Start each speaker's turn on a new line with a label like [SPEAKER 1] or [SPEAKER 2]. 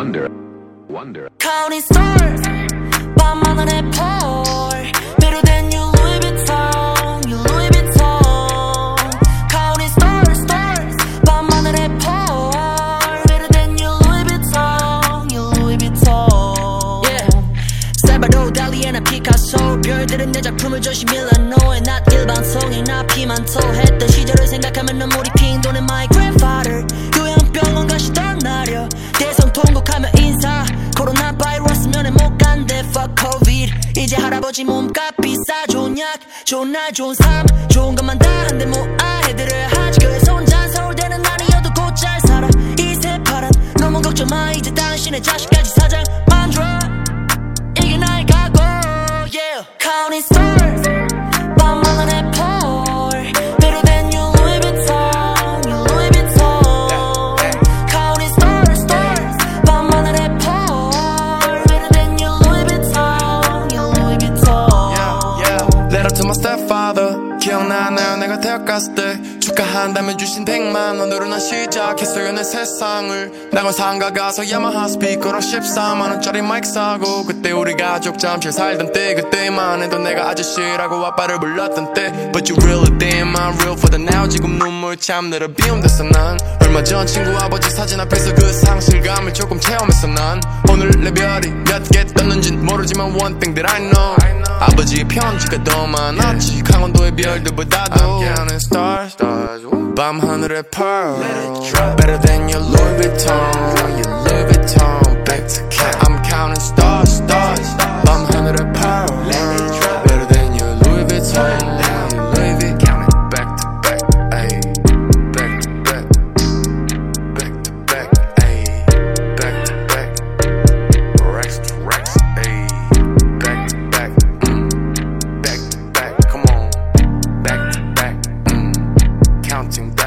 [SPEAKER 1] wonder, wonder.
[SPEAKER 2] Counting stars, 밤하늘에 펄 Better than you Louis Vuitton, you Louis Vuitton Counting stars, stars, 밤하늘에 펄 Better than you Louis Vuitton, you Louis Vuitton Yeah, 살바도 달리에나 피카소 별들은 내 작품을 조시 밀라노에 낫 일반성이 나 피만 토했던 시절을 생각하면 눈물이 이제 할아버지 몸값 비싸 좋은 약 좋은 날 좋은 삶 좋은 것만 다 한데 뭐아 애들을 하지 교회에서 혼자 서울대는 아니어도 곧 잘 살아. 이 새파란 너무 걱정 마. 이제 당신의 자식까지 사장 만들어 이게 나의
[SPEAKER 3] 대학 갔을 때 축하한다면 주신 100만 원으로 난 시작했어요 내 세상을. 나건 상가 가서 야마하 스피커로 14만 원짜리 마이크 사고 그때 우리 가족 잠실 살던 때 그때만 해도 내가 아저씨라고 아빠를 불렀던 때. But you really damn I'm real for the now. 지금 눈물 참 내려 비움됐어 난. 얼마 전 친구 아버지 사진 앞에서 그 상실감을 조금 체험했어 난 오늘 레벨이 몇 개 떴는진 모르지만 one thing that I know, I know. 아버지의 편지가 더 많았지 yeah. 강원도의 별들보다도 함께하는 stars, stars 밤 하늘의 pearl Better than your Louis Vuitton your Louis Vuitton Back to camp I'm counting stars, stars 밤 하늘의 pearl Better than your Louis Vuitton counting